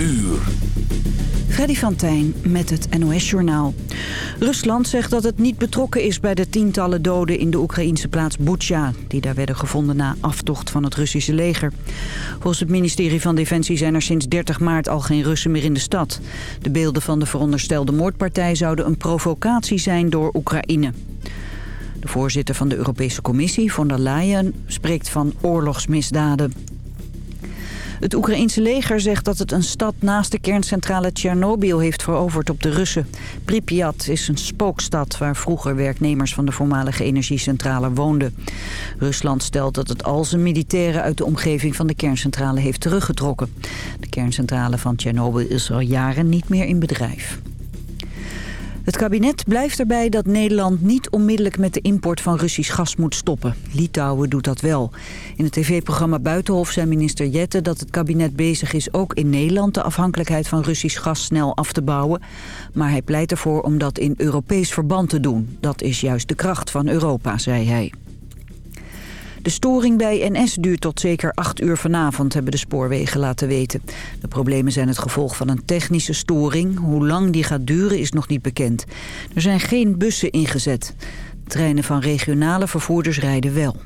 uur. Freddy van Tijn met het NOS-journaal. Rusland zegt dat het niet betrokken is bij de tientallen doden in de Oekraïnse plaats Butsja... die daar werden gevonden na aftocht van het Russische leger. Volgens het ministerie van Defensie zijn er sinds 30 maart al geen Russen meer in de stad. De beelden van de veronderstelde moordpartij zouden een provocatie zijn door Oekraïne. De voorzitter van de Europese Commissie, von der Leyen, spreekt van oorlogsmisdaden. Het Oekraïense leger zegt dat het een stad naast de kerncentrale Tsjernobyl heeft veroverd op de Russen. Pripyat is een spookstad waar vroeger werknemers van de voormalige energiecentrale woonden. Rusland stelt dat het al zijn militairen uit de omgeving van de kerncentrale heeft teruggetrokken. De kerncentrale van Tsjernobyl is al jaren niet meer in bedrijf. Het kabinet blijft erbij dat Nederland niet onmiddellijk met de import van Russisch gas moet stoppen. Litouwen doet dat wel. In het tv-programma Buitenhof zei minister Jette dat het kabinet bezig is ook in Nederland de afhankelijkheid van Russisch gas snel af te bouwen. Maar hij pleit ervoor om dat in Europees verband te doen. Dat is juist de kracht van Europa, zei hij. De storing bij NS duurt tot zeker 8 uur vanavond, hebben de spoorwegen laten weten. De problemen zijn het gevolg van een technische storing. Hoe lang die gaat duren is nog niet bekend. Er zijn geen bussen ingezet. Treinen van regionale vervoerders rijden wel.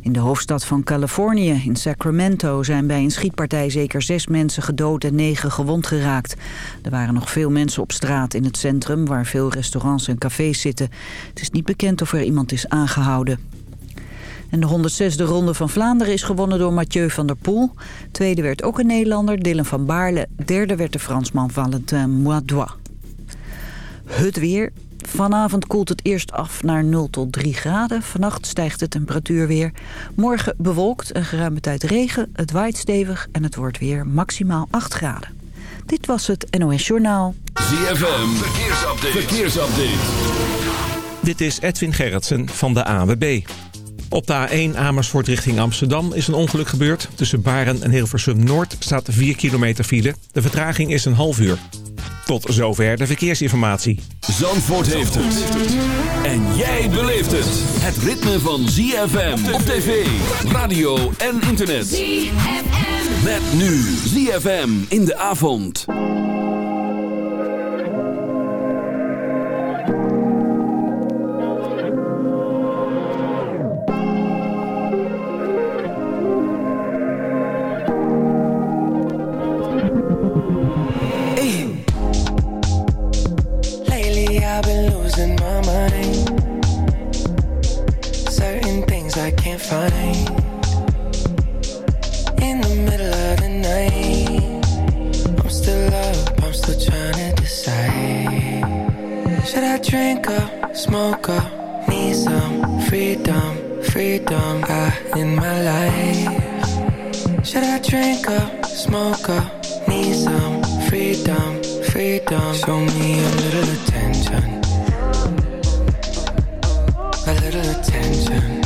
In de hoofdstad van Californië, in Sacramento, zijn bij een schietpartij zeker zes mensen gedood en negen gewond geraakt. Er waren nog veel mensen op straat in het centrum, waar veel restaurants en cafés zitten. Het is niet bekend of er iemand is aangehouden. En de 106e ronde van Vlaanderen is gewonnen door Mathieu van der Poel. Tweede werd ook een Nederlander, Dylan van Baarle. Derde werd de Fransman Valentin Moidois. Het weer. Vanavond koelt het eerst af naar 0 tot 3 graden. Vannacht stijgt de temperatuur weer. Morgen bewolkt en geruime tijd regen. Het waait stevig en het wordt weer maximaal 8 graden. Dit was het NOS Journaal. ZFM. Verkeersupdate. Verkeersupdate. Dit is Edwin Gerritsen van de AWB. Op de A1 Amersfoort richting Amsterdam is een ongeluk gebeurd. Tussen Baren en Hilversum Noord staat 4 kilometer file. De vertraging is een half uur. Tot zover de verkeersinformatie. Zandvoort heeft het. En jij beleeft het. Het ritme van ZFM op tv, radio en internet. ZFM. Met nu ZFM in de avond. Find in the middle of the night. I'm still up, I'm still trying to decide. Should I drink up, smoke up, need some freedom, freedom I, in my life? Should I drink up, smoke up, need some freedom, freedom? Show me a little attention. A little attention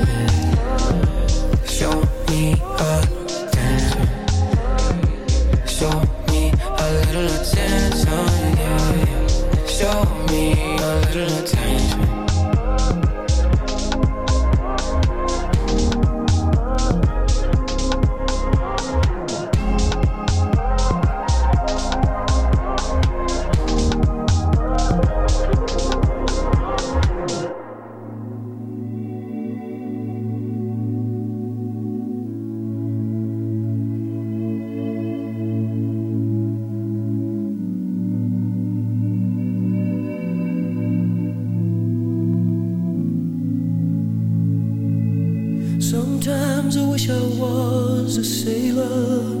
matter of time. I was a sailor.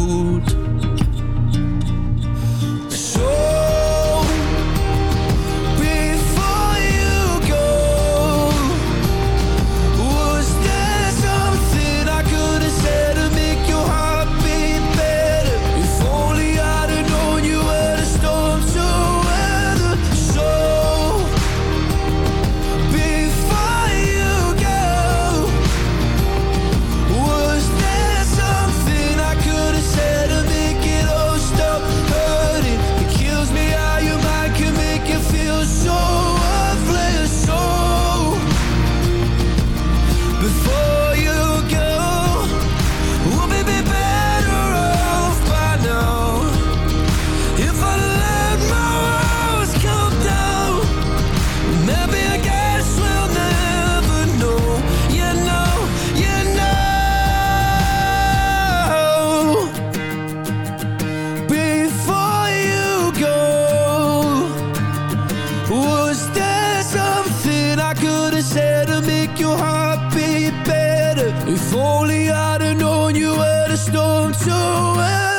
to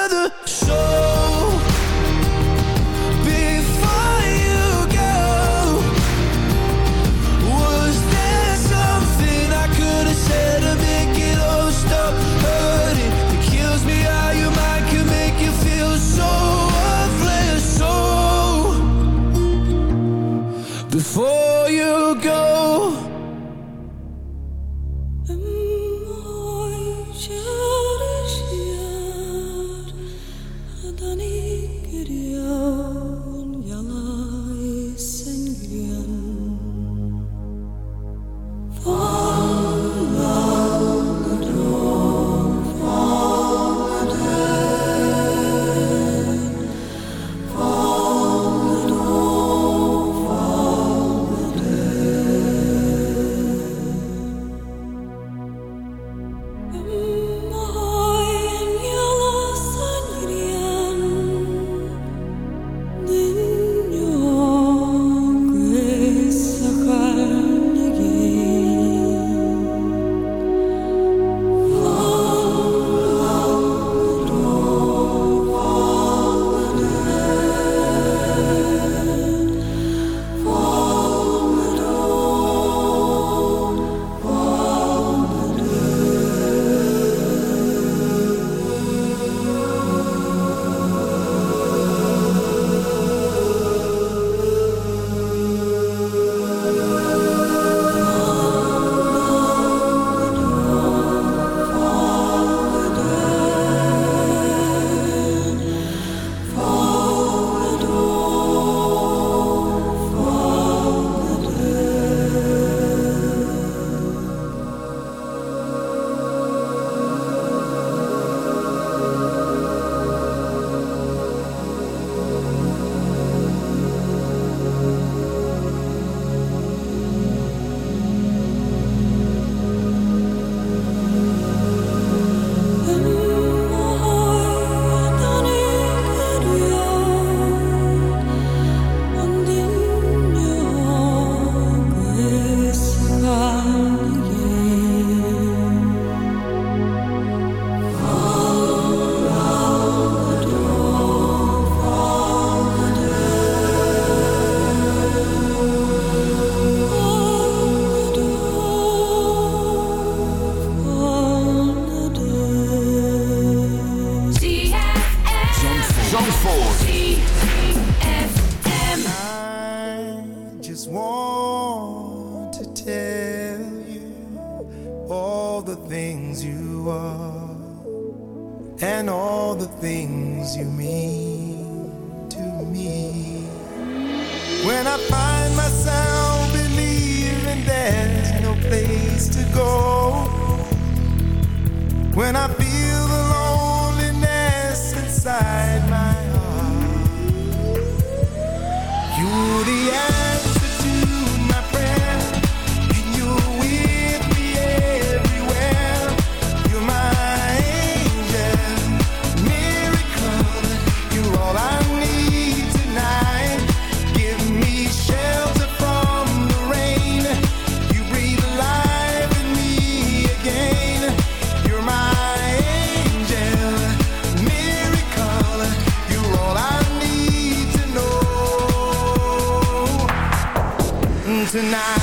tonight.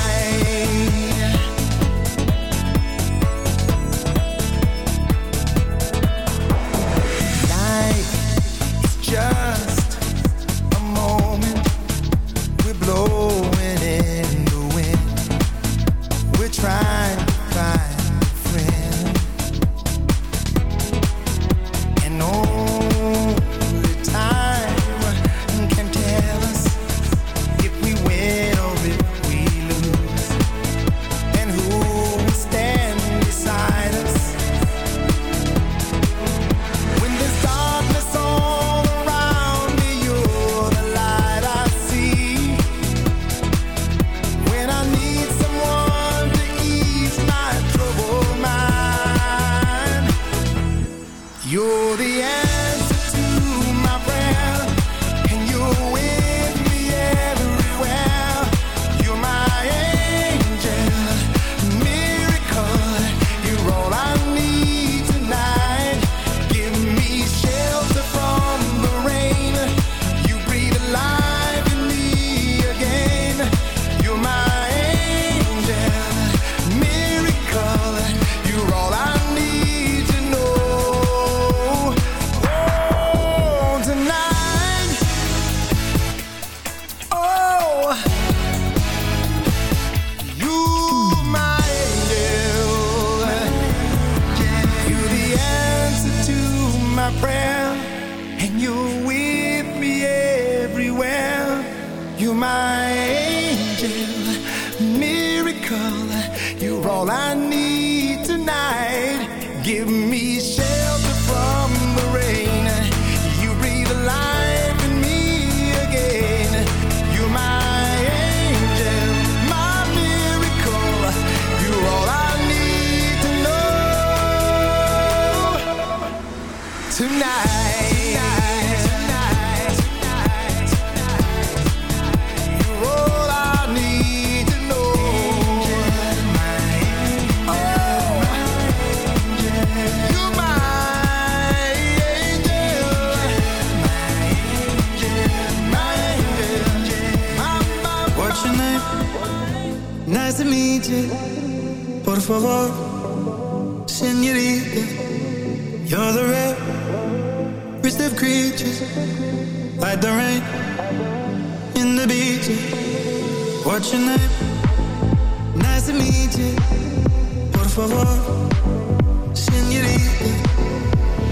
miracle. You're all I need tonight. Give me shelter from the rain. You breathe life in me again. You're my angel, my miracle. You're all I need to know tonight. to meet you. Por favor, senorita. You're the rarest of creatures. Like the rain in the beach. What's your name? Nice to meet you. Por favor, senorita.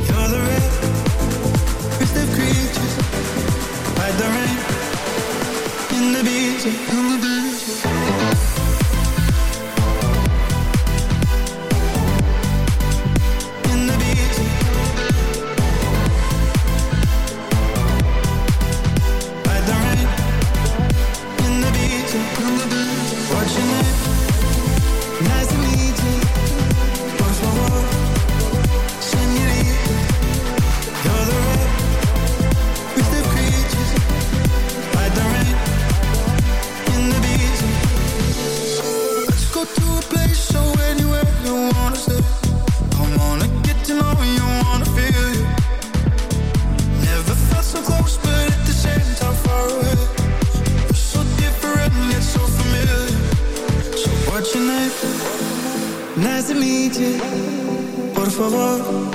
You're the rarest of creatures. Like the rain in the beach. 我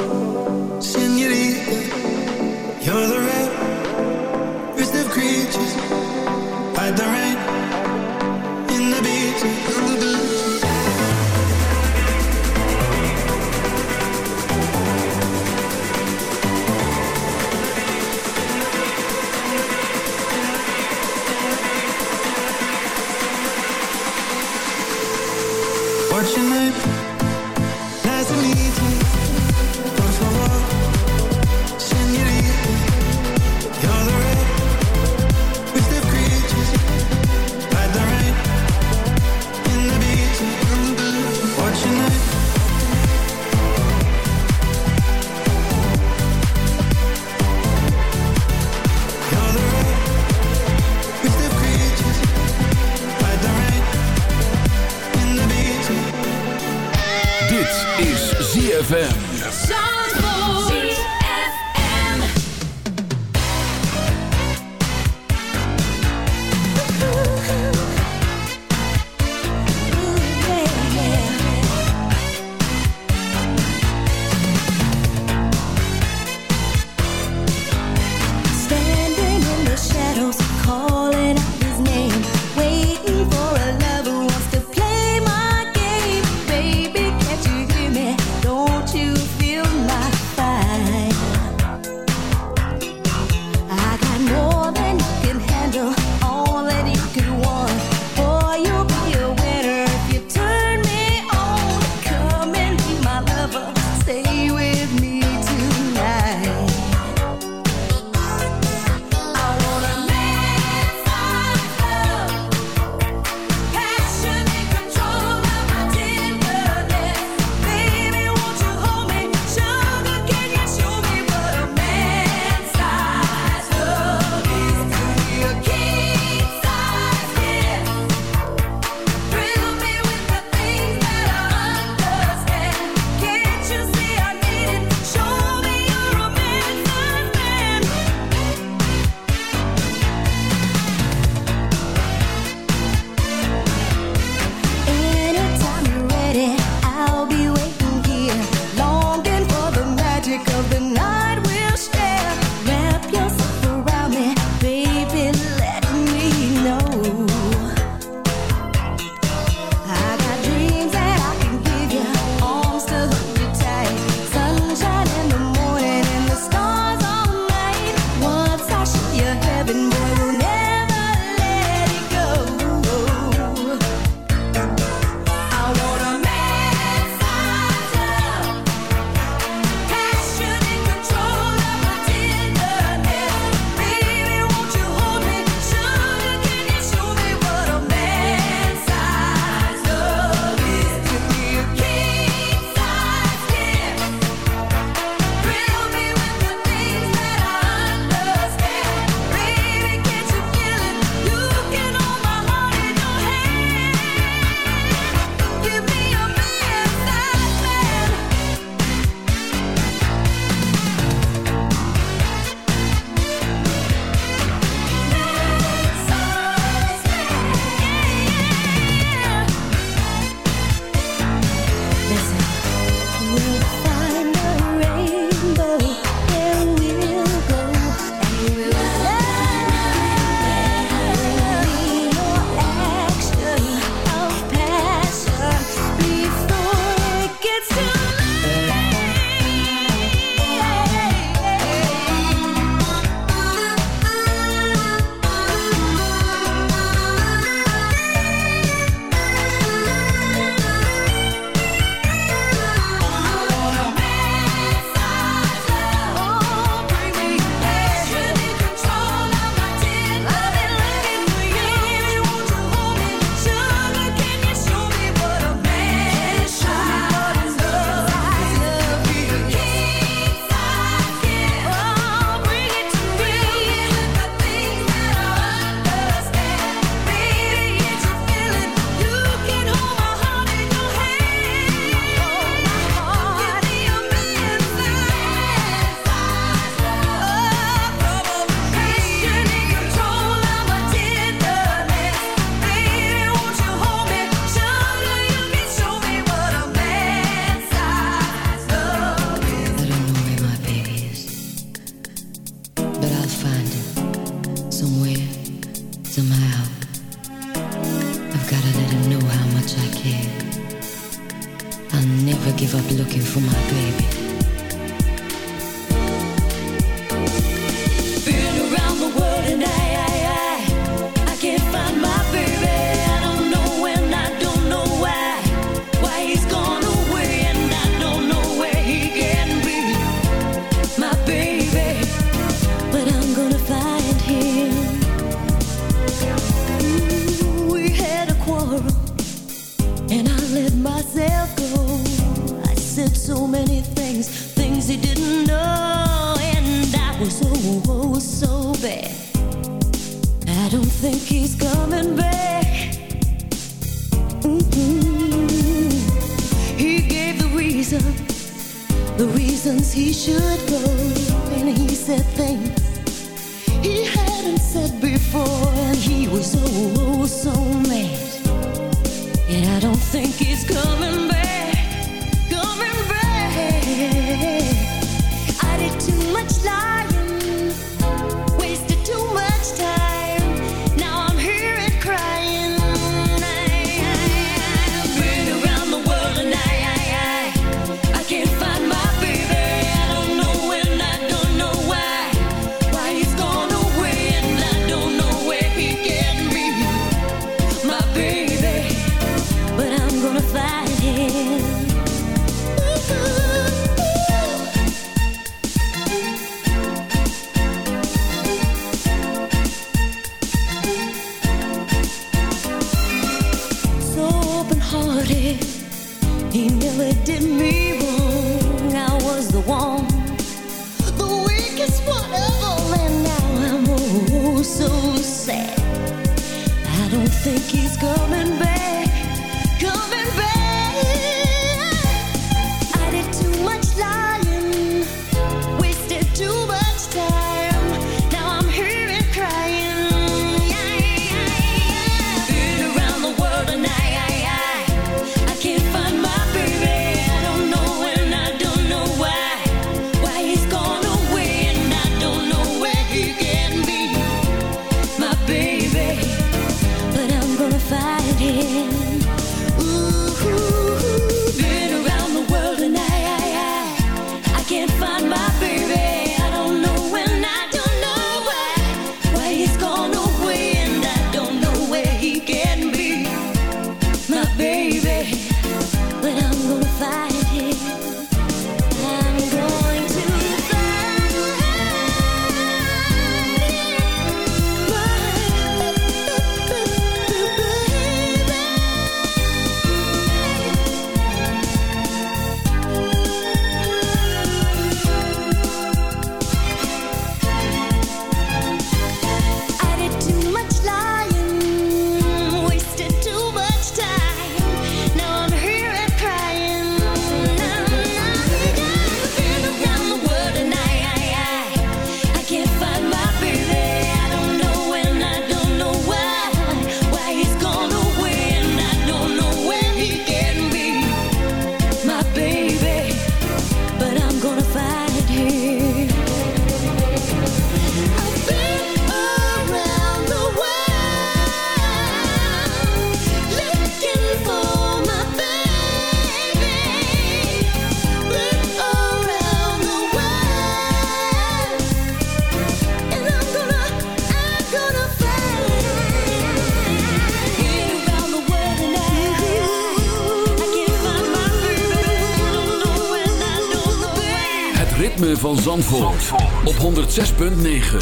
ritme van Zandvoort, op 106.9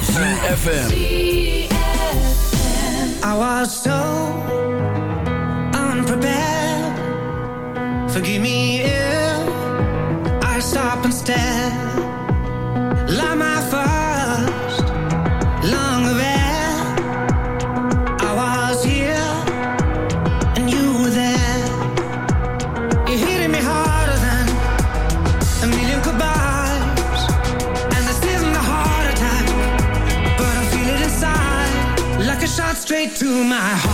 CFM I was so unprepared. Forgive me my heart.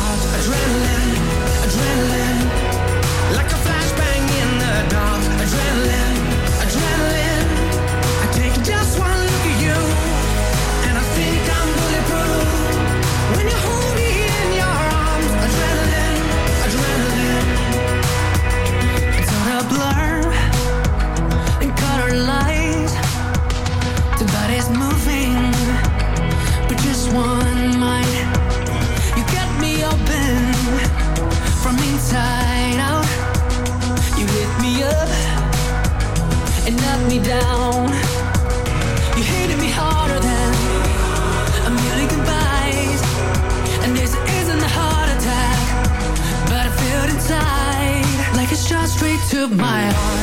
Shot straight to my heart.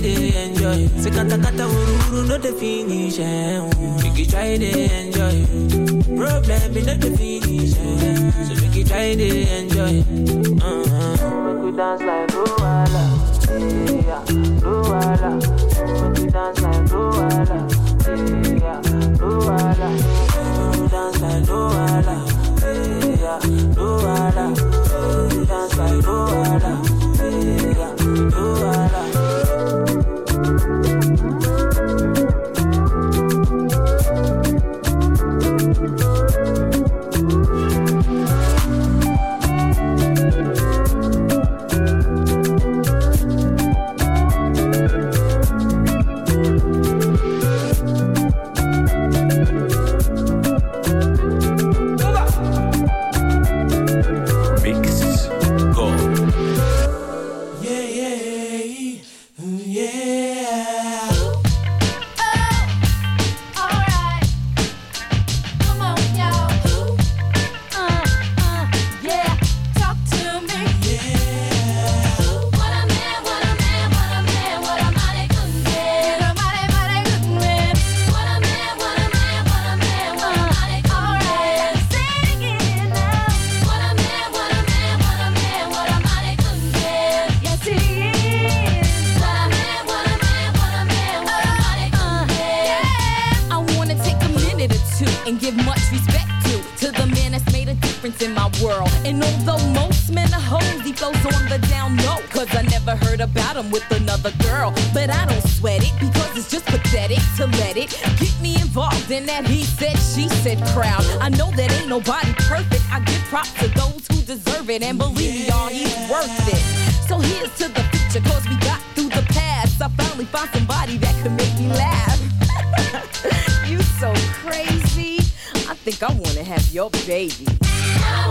try to enjoy. Say kata kata uru uru no the finish. Eh. Make you try to enjoy. Problem in the finish. So make you try to enjoy. Uh-huh. Make we dance like Luwala. Yeah, Luwala. Make we dance like Luwala. Yeah, Luwala. Make we dance like Luwala. Yeah, Luwala. Dance like Luwala. Yeah, Luwala. I know that ain't nobody perfect. I give props to those who deserve it. And believe me, y'all, he's worth it. So here's to the future, cause we got through the past. I finally found somebody that could make me laugh. you so crazy. I think I wanna have your baby. My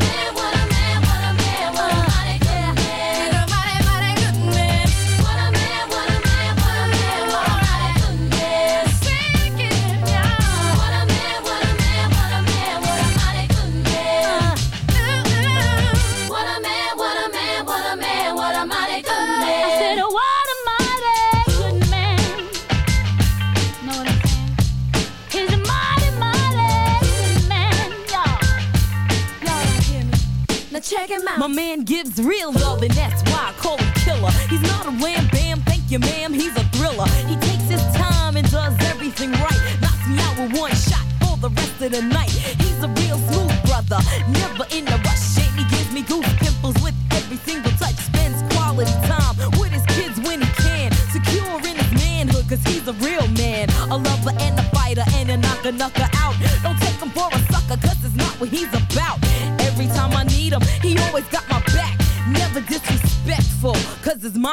Gives real love, and that's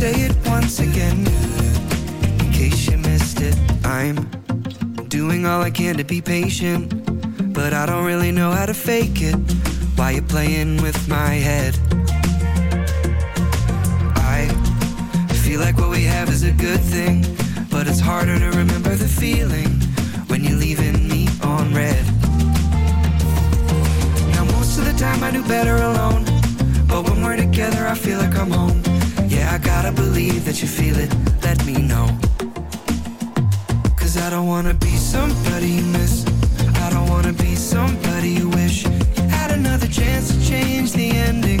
say it once again in case you missed it. I'm doing all I can to be patient, but I don't really know how to fake it. Why you playing with my head? I feel like what we have is a good thing, but it's harder to remember the feeling when you're leaving me on red. Now most of the time I do better alone, but when we're together I feel like I'm home. I gotta believe that you feel it. Let me know. Cause I don't wanna be somebody miss. I don't wanna be somebody wish you had another chance to change the ending.